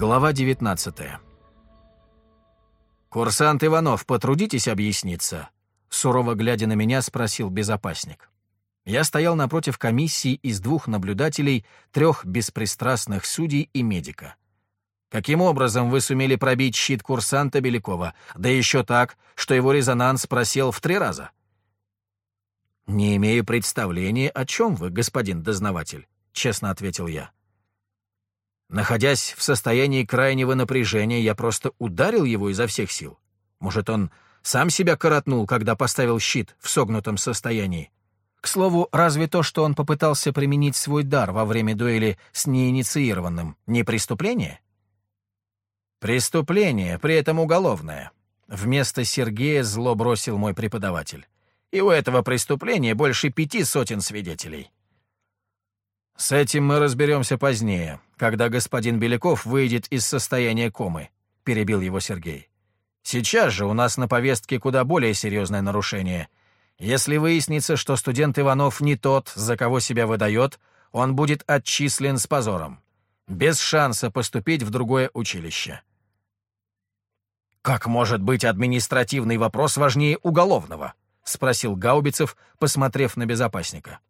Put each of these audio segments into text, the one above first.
Глава 19 «Курсант Иванов, потрудитесь объясниться?» Сурово глядя на меня, спросил безопасник. Я стоял напротив комиссии из двух наблюдателей, трех беспристрастных судей и медика. Каким образом вы сумели пробить щит курсанта Белякова, да еще так, что его резонанс просел в три раза? «Не имею представления, о чем вы, господин дознаватель», — честно ответил я. Находясь в состоянии крайнего напряжения, я просто ударил его изо всех сил. Может, он сам себя коротнул, когда поставил щит в согнутом состоянии. К слову, разве то, что он попытался применить свой дар во время дуэли с неинициированным, не преступление? Преступление, при этом уголовное. Вместо Сергея зло бросил мой преподаватель. И у этого преступления больше пяти сотен свидетелей. «С этим мы разберемся позднее, когда господин Беляков выйдет из состояния комы», — перебил его Сергей. «Сейчас же у нас на повестке куда более серьезное нарушение. Если выяснится, что студент Иванов не тот, за кого себя выдает, он будет отчислен с позором, без шанса поступить в другое училище». «Как может быть административный вопрос важнее уголовного?» — спросил Гаубицев, посмотрев на безопасника.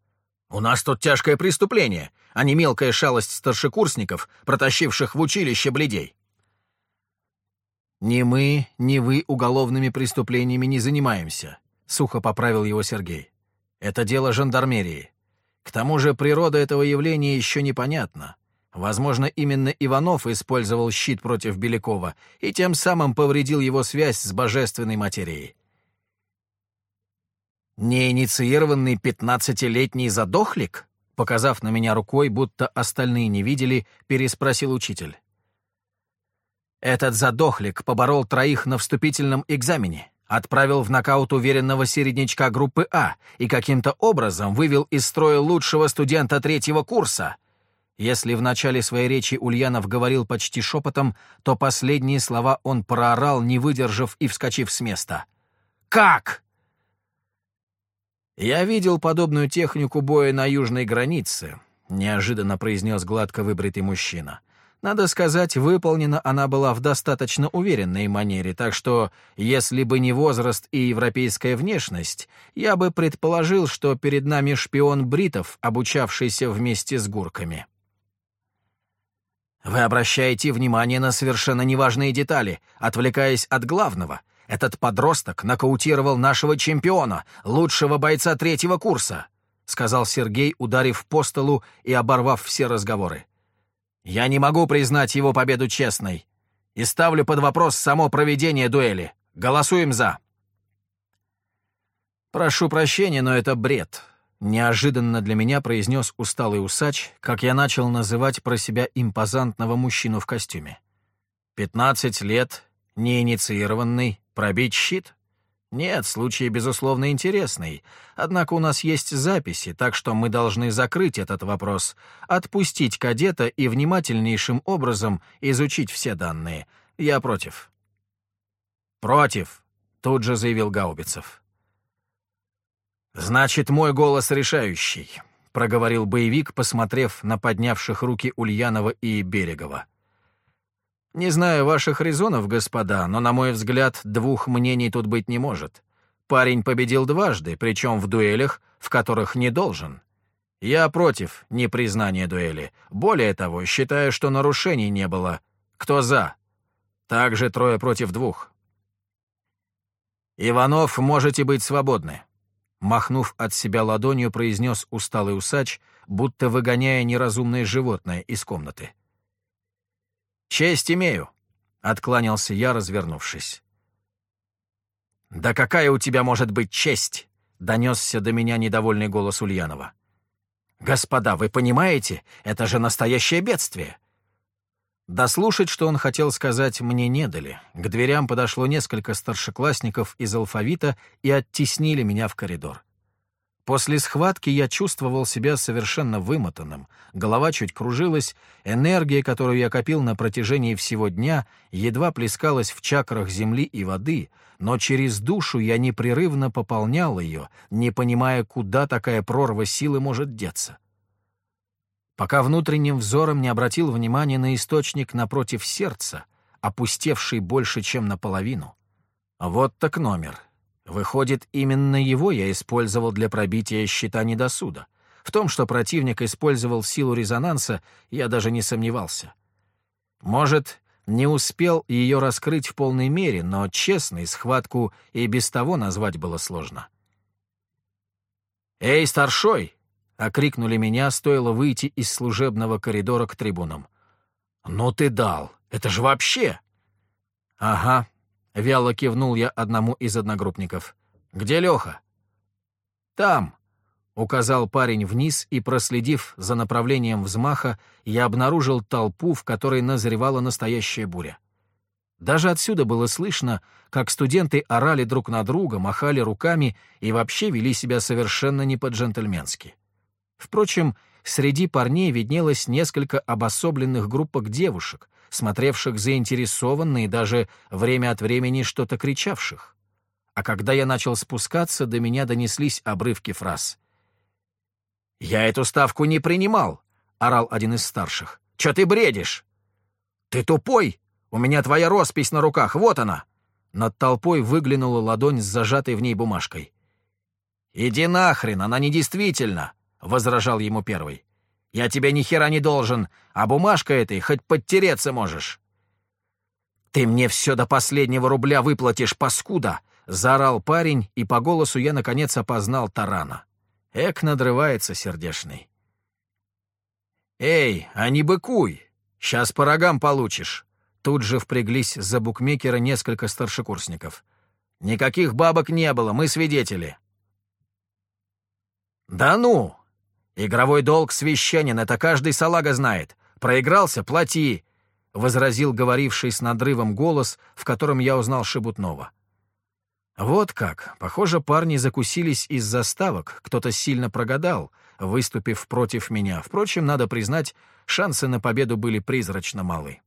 У нас тут тяжкое преступление, а не мелкая шалость старшекурсников, протащивших в училище бледей. «Ни мы, ни вы уголовными преступлениями не занимаемся», — сухо поправил его Сергей. «Это дело жандармерии. К тому же природа этого явления еще непонятна. Возможно, именно Иванов использовал щит против Белякова и тем самым повредил его связь с божественной материей. «Неинициированный пятнадцатилетний задохлик?» Показав на меня рукой, будто остальные не видели, переспросил учитель. Этот задохлик поборол троих на вступительном экзамене, отправил в нокаут уверенного середнячка группы А и каким-то образом вывел из строя лучшего студента третьего курса. Если в начале своей речи Ульянов говорил почти шепотом, то последние слова он проорал, не выдержав и вскочив с места. «Как?» «Я видел подобную технику боя на южной границе», — неожиданно произнес гладко выбритый мужчина. Надо сказать, выполнена она была в достаточно уверенной манере, так что, если бы не возраст и европейская внешность, я бы предположил, что перед нами шпион Бритов, обучавшийся вместе с гурками. Вы обращаете внимание на совершенно неважные детали, отвлекаясь от главного — этот подросток нокаутировал нашего чемпиона, лучшего бойца третьего курса», — сказал Сергей, ударив по столу и оборвав все разговоры. «Я не могу признать его победу честной и ставлю под вопрос само проведение дуэли. Голосуем «за». «Прошу прощения, но это бред», — неожиданно для меня произнес усталый усач, как я начал называть про себя импозантного мужчину в костюме. «Пятнадцать лет, неинициированный, Пробить щит? Нет, случай, безусловно, интересный. Однако у нас есть записи, так что мы должны закрыть этот вопрос, отпустить кадета и внимательнейшим образом изучить все данные. Я против. «Против», — тут же заявил Гаубицев. «Значит, мой голос решающий», — проговорил боевик, посмотрев на поднявших руки Ульянова и Берегова. Не знаю ваших резонов, господа, но, на мой взгляд, двух мнений тут быть не может. Парень победил дважды, причем в дуэлях, в которых не должен. Я против непризнания дуэли. Более того, считаю, что нарушений не было. Кто за? Также трое против двух. «Иванов, можете быть свободны», — махнув от себя ладонью, произнес усталый усач, будто выгоняя неразумное животное из комнаты. «Честь имею», — откланялся я, развернувшись. «Да какая у тебя может быть честь?» — донесся до меня недовольный голос Ульянова. «Господа, вы понимаете, это же настоящее бедствие!» Дослушать, что он хотел сказать, мне не дали. К дверям подошло несколько старшеклассников из алфавита и оттеснили меня в коридор. После схватки я чувствовал себя совершенно вымотанным, голова чуть кружилась, энергия, которую я копил на протяжении всего дня, едва плескалась в чакрах земли и воды, но через душу я непрерывно пополнял ее, не понимая, куда такая прорва силы может деться. пока внутренним взором не обратил внимания на источник напротив сердца, опустевший больше, чем наполовину. Вот так номер. Выходит, именно его я использовал для пробития щита недосуда. В том, что противник использовал силу резонанса, я даже не сомневался. Может, не успел ее раскрыть в полной мере, но честной схватку и без того назвать было сложно. «Эй, старшой!» — окрикнули меня, стоило выйти из служебного коридора к трибунам. «Ну ты дал! Это же вообще!» «Ага», — вяло кивнул я одному из одногруппников. «Где Леха?» «Там», — указал парень вниз, и, проследив за направлением взмаха, я обнаружил толпу, в которой назревала настоящая буря. Даже отсюда было слышно, как студенты орали друг на друга, махали руками и вообще вели себя совершенно не по-джентльменски. Впрочем, среди парней виднелось несколько обособленных группок девушек, смотревших заинтересованно и даже время от времени что-то кричавших. А когда я начал спускаться, до меня донеслись обрывки фраз. «Я эту ставку не принимал!» — орал один из старших. «Чё ты бредишь?» «Ты тупой!» У меня твоя роспись на руках, вот она!» Над толпой выглянула ладонь с зажатой в ней бумажкой. «Иди нахрен, она недействительна!» — возражал ему первый. «Я тебе ни хера не должен, а бумажка этой хоть подтереться можешь!» «Ты мне все до последнего рубля выплатишь, паскуда!» — заорал парень, и по голосу я, наконец, опознал Тарана. Эк надрывается сердешный. «Эй, а не быкуй! Сейчас по рогам получишь!» Тут же впряглись за букмекера несколько старшекурсников. «Никаких бабок не было, мы свидетели». «Да ну! Игровой долг священен, это каждый салага знает. Проигрался — плати!» — возразил говоривший с надрывом голос, в котором я узнал Шебутнова. Вот как. Похоже, парни закусились из заставок, кто-то сильно прогадал, выступив против меня. Впрочем, надо признать, шансы на победу были призрачно малы.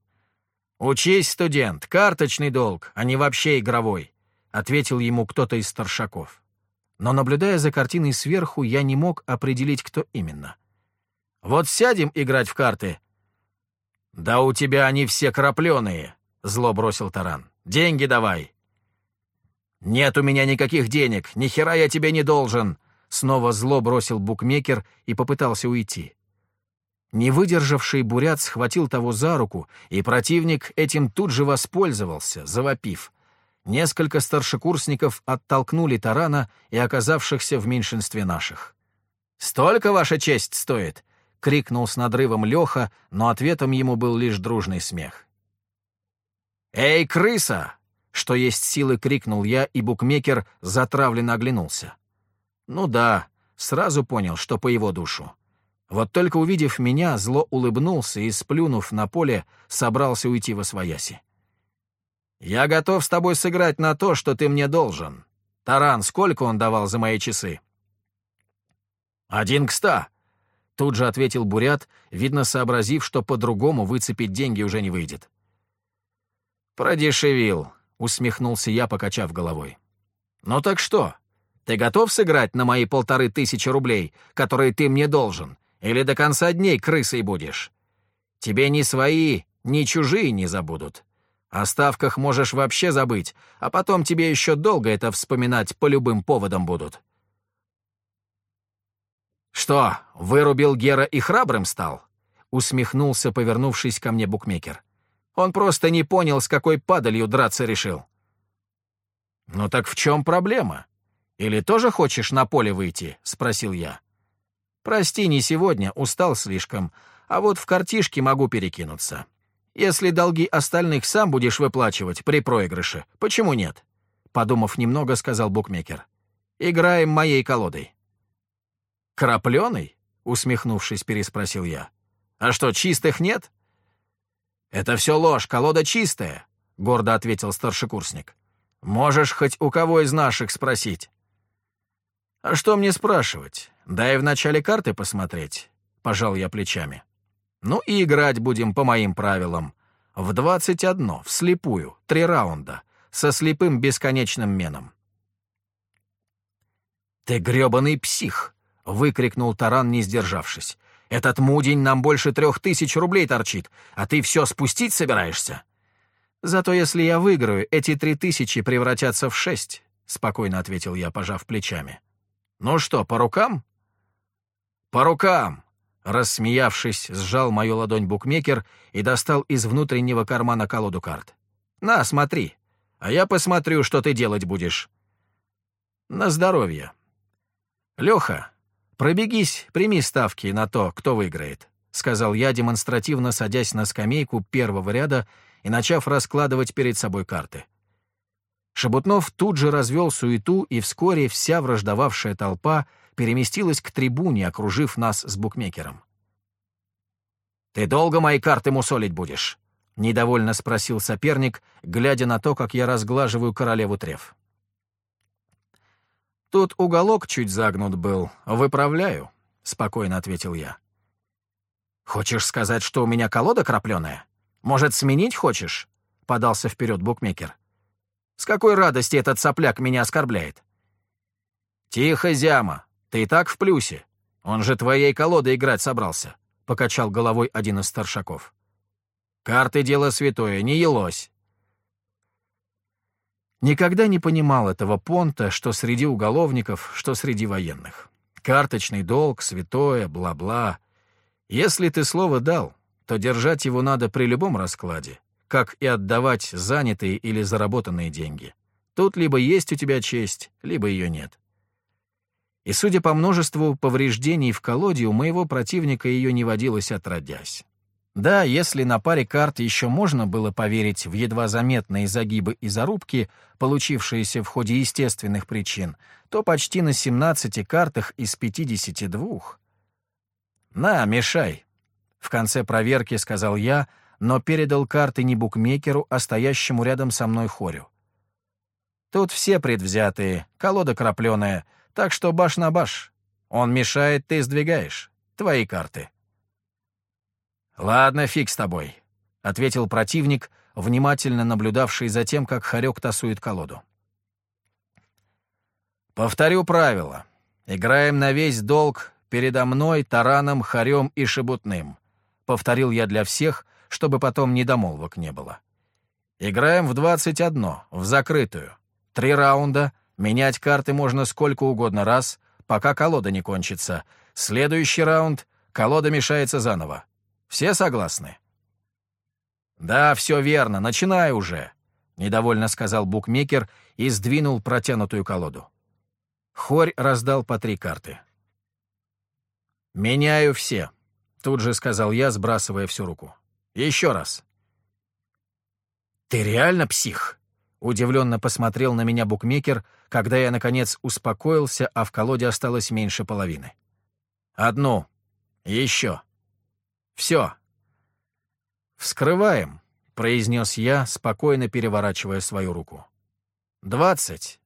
«Учись, студент, карточный долг, а не вообще игровой», — ответил ему кто-то из старшаков. Но, наблюдая за картиной сверху, я не мог определить, кто именно. «Вот сядем играть в карты». «Да у тебя они все крапленые», — зло бросил Таран. «Деньги давай». «Нет у меня никаких денег, ни хера я тебе не должен», — снова зло бросил букмекер и попытался уйти. Не выдержавший бурят схватил того за руку, и противник этим тут же воспользовался, завопив. Несколько старшекурсников оттолкнули тарана и оказавшихся в меньшинстве наших. «Столько ваша честь стоит!» — крикнул с надрывом Леха, но ответом ему был лишь дружный смех. «Эй, крыса!» — что есть силы, крикнул я, и букмекер затравленно оглянулся. «Ну да, сразу понял, что по его душу. Вот только увидев меня, зло улыбнулся и, сплюнув на поле, собрался уйти во свояси. «Я готов с тобой сыграть на то, что ты мне должен. Таран, сколько он давал за мои часы?» «Один к ста», — тут же ответил Бурят, видно сообразив, что по-другому выцепить деньги уже не выйдет. «Продешевил», — усмехнулся я, покачав головой. «Ну так что, ты готов сыграть на мои полторы тысячи рублей, которые ты мне должен, или до конца дней крысой будешь. Тебе ни свои, ни чужие не забудут. О ставках можешь вообще забыть, а потом тебе еще долго это вспоминать по любым поводам будут. «Что, вырубил Гера и храбрым стал?» — усмехнулся, повернувшись ко мне букмекер. «Он просто не понял, с какой падалью драться решил». «Ну так в чем проблема? Или тоже хочешь на поле выйти?» — спросил я. Прости, не сегодня, устал слишком, а вот в картишке могу перекинуться. Если долги остальных сам будешь выплачивать при проигрыше, почему нет?» Подумав немного, сказал букмекер. «Играем моей колодой». «Крапленый?» — усмехнувшись, переспросил я. «А что, чистых нет?» «Это все ложь, колода чистая», — гордо ответил старшекурсник. «Можешь хоть у кого из наших спросить». «А что мне спрашивать? Дай в начале карты посмотреть», — пожал я плечами. «Ну и играть будем по моим правилам. В двадцать одно, вслепую, три раунда, со слепым бесконечным меном». «Ты грёбаный псих!» — выкрикнул Таран, не сдержавшись. Этот мудень нам больше трех тысяч рублей торчит, а ты все спустить собираешься? Зато если я выиграю, эти три тысячи превратятся в шесть, — спокойно ответил я, пожав плечами. Ну что, по рукам? По рукам! Рассмеявшись, сжал мою ладонь букмекер и достал из внутреннего кармана колоду карт. «На, смотри, а я посмотрю, что ты делать будешь». «На здоровье». «Леха, пробегись, прими ставки на то, кто выиграет», — сказал я, демонстративно садясь на скамейку первого ряда и начав раскладывать перед собой карты. Шебутнов тут же развел суету, и вскоре вся враждовавшая толпа — переместилась к трибуне, окружив нас с букмекером. «Ты долго мои карты мусолить будешь?» — недовольно спросил соперник, глядя на то, как я разглаживаю королеву треф. «Тут уголок чуть загнут был. Выправляю», — спокойно ответил я. «Хочешь сказать, что у меня колода крапленая? Может, сменить хочешь?» — подался вперед букмекер. «С какой радости этот сопляк меня оскорбляет?» «Тихо, Зяма, ты и так в плюсе. Он же твоей колодой играть собрался», — покачал головой один из старшаков. «Карты — дело святое, не елось». Никогда не понимал этого понта, что среди уголовников, что среди военных. Карточный долг, святое, бла-бла. Если ты слово дал, то держать его надо при любом раскладе, как и отдавать занятые или заработанные деньги. Тут либо есть у тебя честь, либо ее нет. И, судя по множеству повреждений в колоде, у моего противника ее не водилось отродясь. Да, если на паре карт еще можно было поверить в едва заметные загибы и зарубки, получившиеся в ходе естественных причин, то почти на 17 картах из 52. «На, мешай!» — в конце проверки сказал я, но передал карты не букмекеру, а стоящему рядом со мной хорю. «Тут все предвзятые, колода крапленая — так что баш на баш. Он мешает, ты сдвигаешь. Твои карты. «Ладно, фиг с тобой», — ответил противник, внимательно наблюдавший за тем, как Харек тасует колоду. «Повторю правила. Играем на весь долг передо мной, тараном, харем и шебутным», — повторил я для всех, чтобы потом недомолвок не было. «Играем в двадцать одно, в закрытую. Три раунда, Менять карты можно сколько угодно раз, пока колода не кончится. Следующий раунд — колода мешается заново. Все согласны? «Да, все верно, начинай уже», — недовольно сказал букмекер и сдвинул протянутую колоду. Хорь раздал по три карты. «Меняю все», — тут же сказал я, сбрасывая всю руку. «Еще раз». «Ты реально псих?» Удивленно посмотрел на меня букмекер, когда я, наконец, успокоился, а в колоде осталось меньше половины. «Одну. Еще. Все. Вскрываем», — произнес я, спокойно переворачивая свою руку. «Двадцать.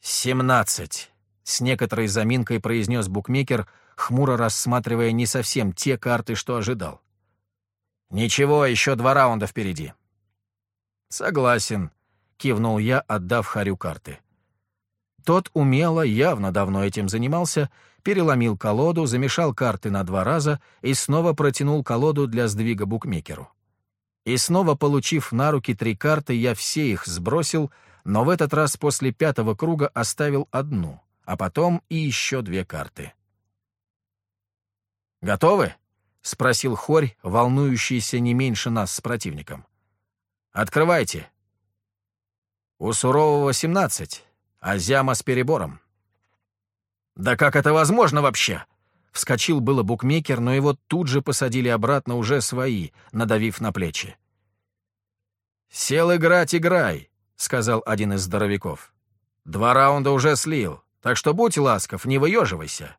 Семнадцать», — с некоторой заминкой произнес букмекер, хмуро рассматривая не совсем те карты, что ожидал. «Ничего, еще два раунда впереди». «Согласен», — кивнул я, отдав Харю карты. Тот умело, явно давно этим занимался, переломил колоду, замешал карты на два раза и снова протянул колоду для сдвига букмекеру. И снова, получив на руки три карты, я все их сбросил, но в этот раз после пятого круга оставил одну, а потом и еще две карты. «Готовы?» — спросил Хорь, волнующийся не меньше нас с противником. Открывайте. У Сурового семнадцать, а Зяма с перебором. Да как это возможно вообще? Вскочил было букмекер, но его тут же посадили обратно уже свои, надавив на плечи. «Сел играть, играй», — сказал один из здоровяков. «Два раунда уже слил, так что будь ласков, не выеживайся.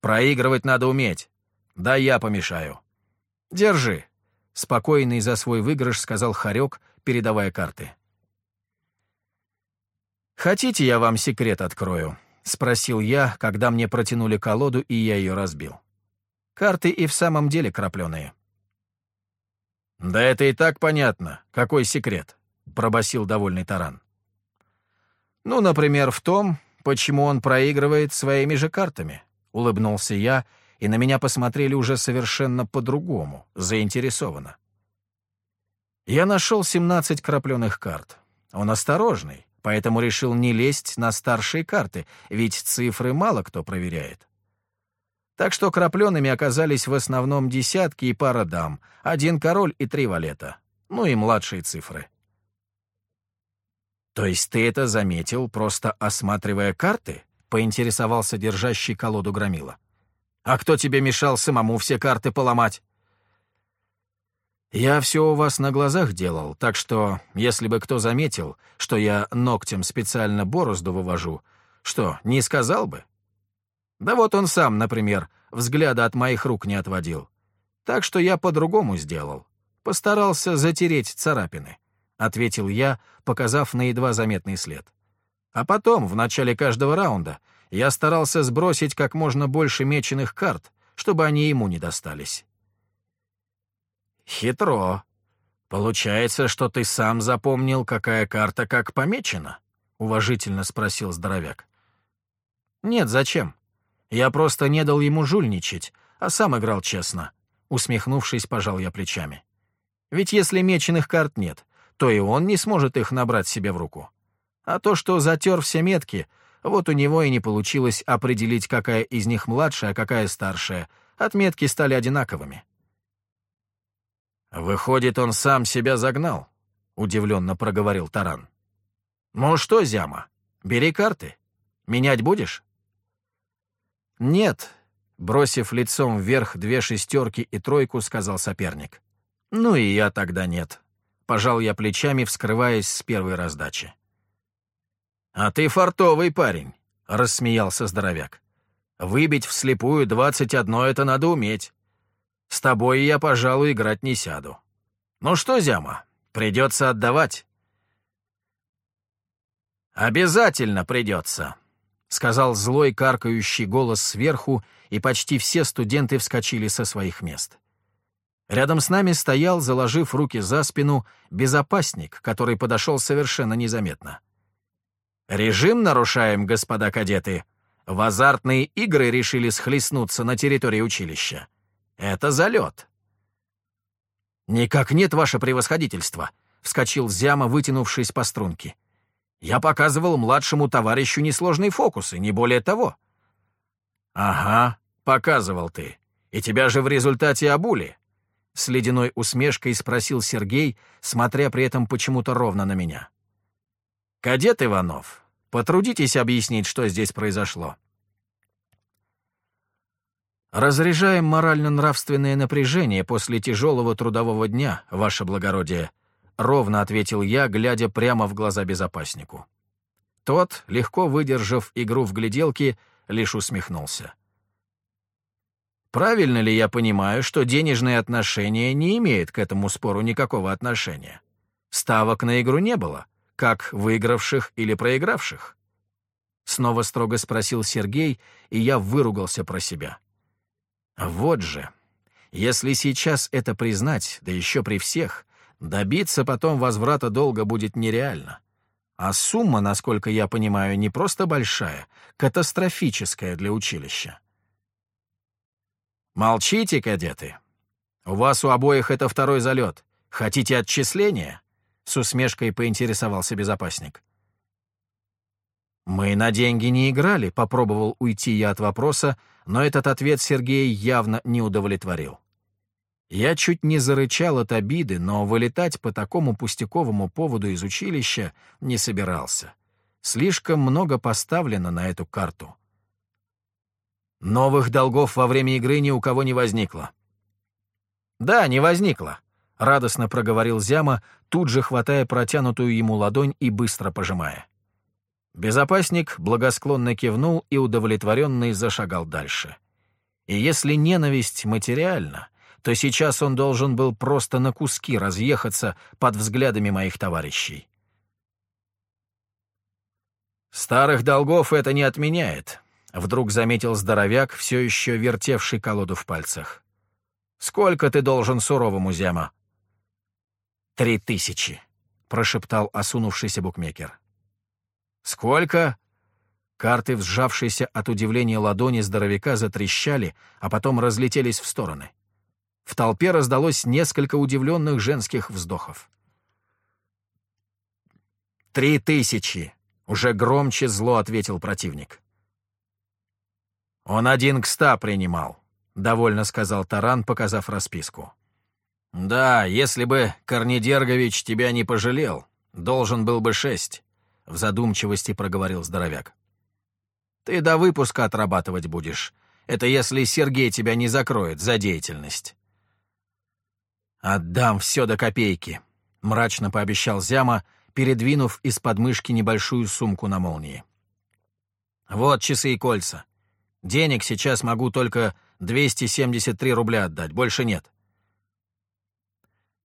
Проигрывать надо уметь. Да я помешаю. Держи», — спокойный за свой выигрыш сказал Харек, передавая карты. «Хотите, я вам секрет открою?» — спросил я, когда мне протянули колоду, и я ее разбил. Карты и в самом деле крапленые. «Да это и так понятно. Какой секрет?» — пробасил довольный таран. «Ну, например, в том, почему он проигрывает своими же картами», — улыбнулся я и на меня посмотрели уже совершенно по-другому, заинтересованно. Я нашел 17 крапленых карт. Он осторожный, поэтому решил не лезть на старшие карты, ведь цифры мало кто проверяет. Так что крапленными оказались в основном десятки и пара дам, один король и три валета, ну и младшие цифры. «То есть ты это заметил, просто осматривая карты?» — поинтересовался держащий колоду громила. «А кто тебе мешал самому все карты поломать?» «Я все у вас на глазах делал, так что, если бы кто заметил, что я ногтем специально борозду вывожу, что, не сказал бы?» Да вот он сам, например, взгляда от моих рук не отводил. Так что я по-другому сделал. Постарался затереть царапины, — ответил я, показав на едва заметный след. А потом, в начале каждого раунда, я старался сбросить как можно больше меченых карт, чтобы они ему не достались. «Хитро. Получается, что ты сам запомнил, какая карта как помечена?» — уважительно спросил здоровяк. «Нет, зачем? Я просто не дал ему жульничать, а сам играл честно». Усмехнувшись, пожал я плечами. «Ведь если меченых карт нет, то и он не сможет их набрать себе в руку. А то, что затер все метки, вот у него и не получилось определить, какая из них младшая, а какая старшая. Отметки стали одинаковыми. «Выходит, он сам себя загнал», — удивленно проговорил Таран. «Ну что, Зяма, бери карты. Менять будешь?» «Нет», — бросив лицом вверх две шестерки и тройку, сказал соперник. «Ну и я тогда нет». Пожал я плечами, вскрываясь с первой раздачи. «А ты фартовый парень», — рассмеялся здоровяк. «Выбить вслепую двадцать одно — это надо уметь. С тобой я, пожалуй, играть не сяду. Ну что, Зяма, придется отдавать. Обязательно придется, сказал злой каркающий голос сверху, и почти все студенты вскочили со своих мест. Рядом с нами стоял, заложив руки за спину, безопасник, который подошел совершенно незаметно. «Режим нарушаем, господа кадеты. В азартные игры решили схлестнуться на территории училища. Это залет. «Никак нет, ваше превосходительство», — вскочил Зяма, вытянувшись по струнке. «Я показывал младшему товарищу несложные фокусы, не более того». «Ага, показывал ты. И тебя же в результате обули», — с ледяной усмешкой спросил Сергей, смотря при этом почему-то ровно на меня. «Кадет Иванов, потрудитесь объяснить, что здесь произошло». «Разряжаем морально-нравственное напряжение после тяжелого трудового дня, ваше благородие», — ровно ответил я, глядя прямо в глаза безопаснику. Тот, легко выдержав игру в гляделки, лишь усмехнулся. «Правильно ли я понимаю, что денежные отношения не имеют к этому спору никакого отношения? Ставок на игру не было, как выигравших или проигравших?» Снова строго спросил Сергей, и я выругался про себя. Вот же. Если сейчас это признать, да еще при всех, добиться потом возврата долга будет нереально. А сумма, насколько я понимаю, не просто большая, катастрофическая для училища. «Молчите, кадеты. У вас у обоих это второй залет. Хотите отчисления?» — с усмешкой поинтересовался безопасник. «Мы на деньги не играли», — попробовал уйти я от вопроса, но этот ответ Сергея явно не удовлетворил. Я чуть не зарычал от обиды, но вылетать по такому пустяковому поводу из училища не собирался. Слишком много поставлено на эту карту. Новых долгов во время игры ни у кого не возникло. «Да, не возникло», — радостно проговорил Зяма, тут же хватая протянутую ему ладонь и быстро пожимая. Безопасник благосклонно кивнул и удовлетворенный зашагал дальше. И если ненависть материальна, то сейчас он должен был просто на куски разъехаться под взглядами моих товарищей. «Старых долгов это не отменяет», — вдруг заметил здоровяк, все еще вертевший колоду в пальцах. «Сколько ты должен суровому зяма?» «Три тысячи», — прошептал осунувшийся букмекер. «Сколько?» Карты, сжавшиеся от удивления ладони здоровяка, затрещали, а потом разлетелись в стороны. В толпе раздалось несколько удивленных женских вздохов. «Три тысячи!» — уже громче зло ответил противник. «Он один к ста принимал», — довольно сказал Таран, показав расписку. «Да, если бы Корнедергович тебя не пожалел, должен был бы шесть», — в задумчивости проговорил здоровяк. «Ты до выпуска отрабатывать будешь. Это если Сергей тебя не закроет за деятельность». «Отдам все до копейки», — мрачно пообещал Зяма, передвинув из подмышки небольшую сумку на молнии. «Вот часы и кольца. Денег сейчас могу только 273 рубля отдать, больше нет».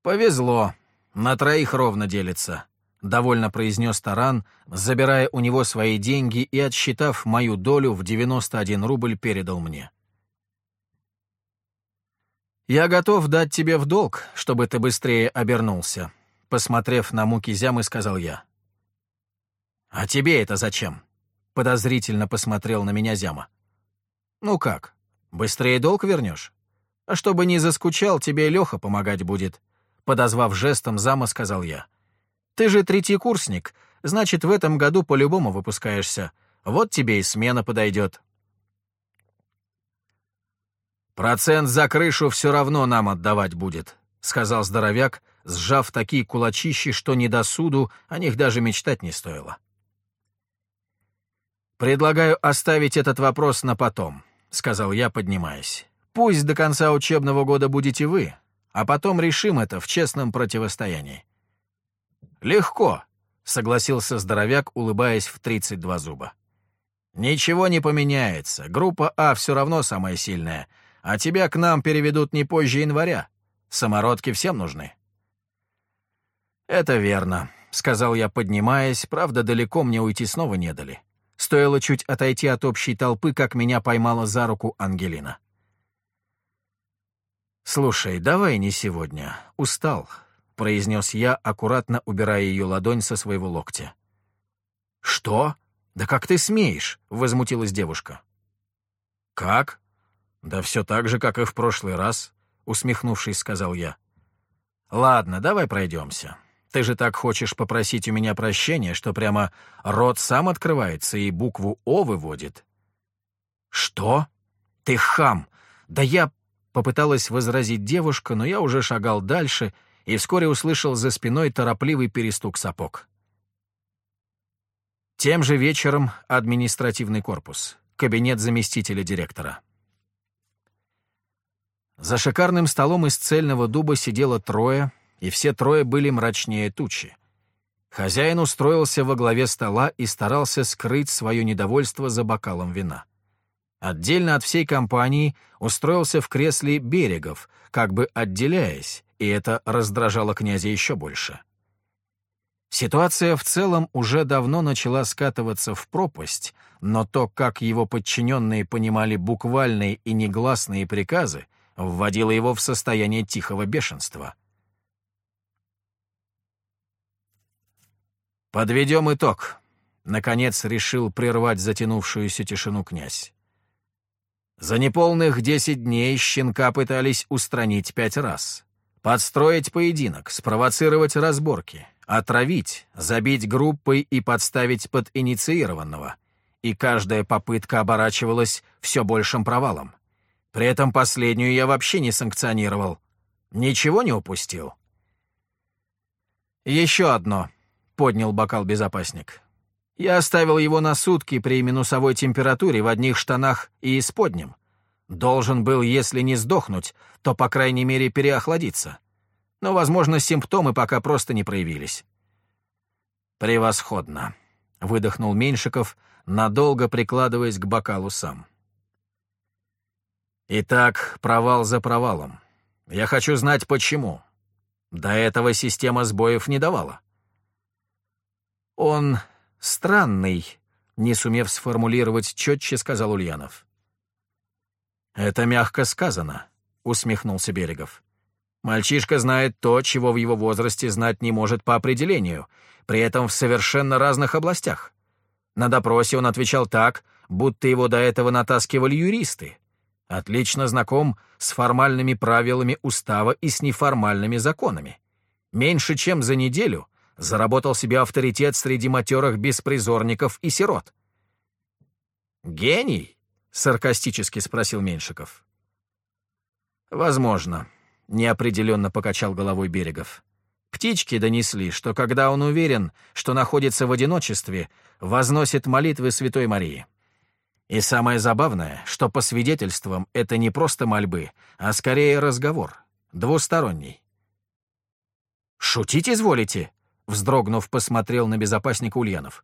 «Повезло. На троих ровно делится», — довольно произнес Таран, забирая у него свои деньги и, отсчитав мою долю в 91 рубль, передал мне. «Я готов дать тебе в долг, чтобы ты быстрее обернулся», — посмотрев на муки зямы, сказал я. «А тебе это зачем?» — подозрительно посмотрел на меня зяма. «Ну как, быстрее долг вернешь? А чтобы не заскучал, тебе Леха помогать будет», — подозвав жестом зама, сказал я. «Ты же третий курсник, значит, в этом году по-любому выпускаешься. Вот тебе и смена подойдет». «Процент за крышу все равно нам отдавать будет», — сказал здоровяк, сжав такие кулачищи, что не до суду о них даже мечтать не стоило. «Предлагаю оставить этот вопрос на потом», — сказал я, поднимаясь. «Пусть до конца учебного года будете вы, а потом решим это в честном противостоянии». «Легко», — согласился здоровяк, улыбаясь в 32 зуба. «Ничего не поменяется. Группа А все равно самая сильная, а тебя к нам переведут не позже января. Самородки всем нужны». «Это верно», — сказал я, поднимаясь, правда, далеко мне уйти снова не дали. Стоило чуть отойти от общей толпы, как меня поймала за руку Ангелина. «Слушай, давай не сегодня. Устал», — произнес я, аккуратно убирая ее ладонь со своего локтя. «Что? Да как ты смеешь?» — возмутилась девушка. «Как?» «Да все так же, как и в прошлый раз», — усмехнувшись, сказал я. «Ладно, давай пройдемся. Ты же так хочешь попросить у меня прощения, что прямо рот сам открывается и букву «О» выводит». «Что? Ты хам! Да я...» — попыталась возразить девушка, но я уже шагал дальше и вскоре услышал за спиной торопливый перестук сапог. Тем же вечером административный корпус, кабинет заместителя директора. За шикарным столом из цельного дуба сидело трое, и все трое были мрачнее тучи. Хозяин устроился во главе стола и старался скрыть свое недовольство за бокалом вина. Отдельно от всей компании устроился в кресле Берегов, как бы отделяясь, и это раздражало князя еще больше. Ситуация в целом уже давно начала скатываться в пропасть, но то, как его подчиненные понимали буквальные и негласные приказы, вводило его в состояние тихого бешенства. «Подведем итог», — наконец решил прервать затянувшуюся тишину князь. За неполных десять дней щенка пытались устранить пять раз. Подстроить поединок, спровоцировать разборки, отравить, забить группой и подставить под инициированного. И каждая попытка оборачивалась все большим провалом. При этом последнюю я вообще не санкционировал. Ничего не упустил. «Еще одно», — поднял бокал безопасник. «Я оставил его на сутки при минусовой температуре в одних штанах и исподнем. Должен был, если не сдохнуть, то, по крайней мере, переохладиться. Но, возможно, симптомы пока просто не проявились». «Превосходно», — выдохнул Меньшиков, надолго прикладываясь к бокалу сам. Итак, провал за провалом. Я хочу знать, почему. До этого система сбоев не давала. Он странный, не сумев сформулировать четче, сказал Ульянов. Это мягко сказано, усмехнулся Берегов. Мальчишка знает то, чего в его возрасте знать не может по определению, при этом в совершенно разных областях. На допросе он отвечал так, будто его до этого натаскивали юристы. Отлично знаком с формальными правилами устава и с неформальными законами. Меньше чем за неделю заработал себе авторитет среди матерых беспризорников и сирот. «Гений?» — саркастически спросил Меньшиков. «Возможно», — неопределенно покачал головой Берегов. Птички донесли, что когда он уверен, что находится в одиночестве, возносит молитвы Святой Марии. И самое забавное, что по свидетельствам это не просто мольбы, а скорее разговор, двусторонний. «Шутить изволите?» — вздрогнув, посмотрел на безопасника Ульянов.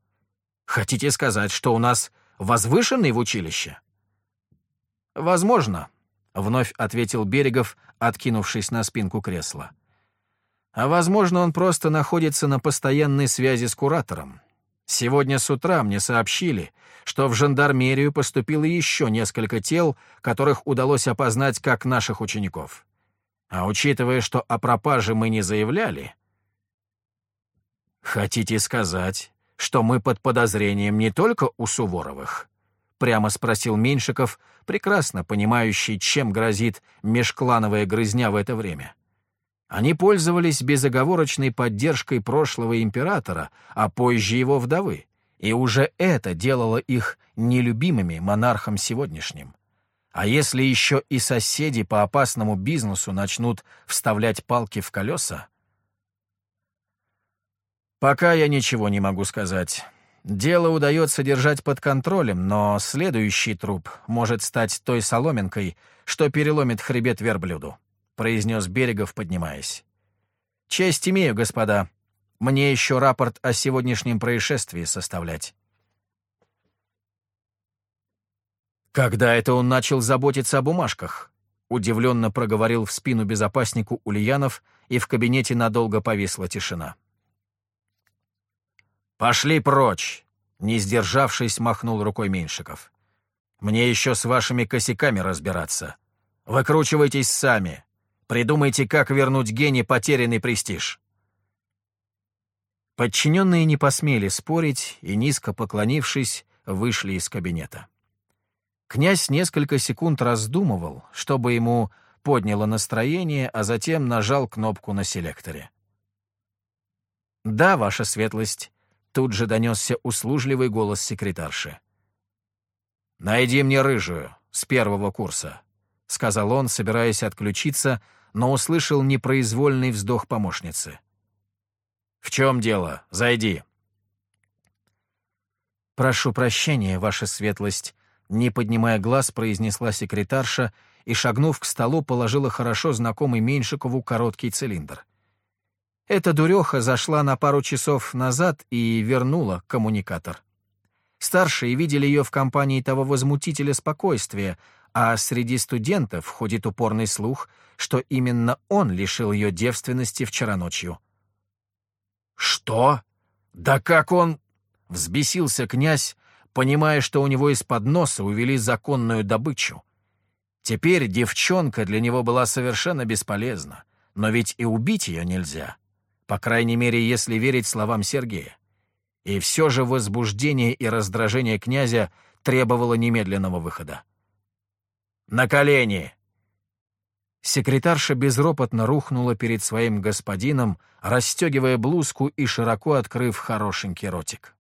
«Хотите сказать, что у нас возвышенный в училище?» «Возможно», — вновь ответил Берегов, откинувшись на спинку кресла. «А возможно, он просто находится на постоянной связи с куратором. Сегодня с утра мне сообщили, что в жандармерию поступило еще несколько тел, которых удалось опознать как наших учеников. А учитывая, что о пропаже мы не заявляли... «Хотите сказать, что мы под подозрением не только у Суворовых?» — прямо спросил Меньшиков, прекрасно понимающий, чем грозит межклановая грызня в это время. Они пользовались безоговорочной поддержкой прошлого императора, а позже его вдовы, и уже это делало их нелюбимыми монархом сегодняшним. А если еще и соседи по опасному бизнесу начнут вставлять палки в колеса? Пока я ничего не могу сказать. Дело удается держать под контролем, но следующий труп может стать той соломинкой, что переломит хребет верблюду. — произнес Берегов, поднимаясь. «Честь имею, господа. Мне еще рапорт о сегодняшнем происшествии составлять». «Когда это он начал заботиться о бумажках?» — удивленно проговорил в спину безопаснику Ульянов, и в кабинете надолго повисла тишина. «Пошли прочь!» — не сдержавшись, махнул рукой Меньшиков. «Мне еще с вашими косяками разбираться. Выкручивайтесь сами. Придумайте, как вернуть Гене потерянный престиж». Подчиненные не посмели спорить и, низко поклонившись, вышли из кабинета. Князь несколько секунд раздумывал, чтобы ему подняло настроение, а затем нажал кнопку на селекторе. «Да, ваша светлость», — тут же донесся услужливый голос секретарши. «Найди мне рыжую, с первого курса», — сказал он, собираясь отключиться, но услышал непроизвольный вздох помощницы. «В чем дело? Зайди». «Прошу прощения, ваша светлость», — не поднимая глаз, произнесла секретарша и, шагнув к столу, положила хорошо знакомый Меньшикову короткий цилиндр. Эта дуреха зашла на пару часов назад и вернула коммуникатор. Старшие видели ее в компании того возмутителя спокойствия, а среди студентов ходит упорный слух, что именно он лишил ее девственности вчера ночью. «Что? Да как он...» — взбесился князь, понимая, что у него из-под носа увели законную добычу. Теперь девчонка для него была совершенно бесполезна, но ведь и убить ее нельзя, по крайней мере, если верить словам Сергея. И все же возбуждение и раздражение князя требовало немедленного выхода. На колени!» Секретарша безропотно рухнула перед своим господином, расстегивая блузку и широко открыв хорошенький ротик.